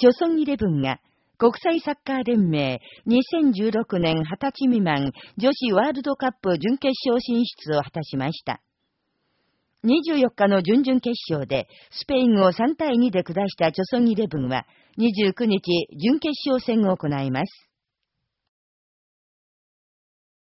朝鮮イレブンが国際サッカー連盟2016年20歳未満女子ワールドカップ準決勝進出を果たしました。24日の準々決勝でスペインを3対2で下したチョソンイレブンは29日準決勝戦を行います。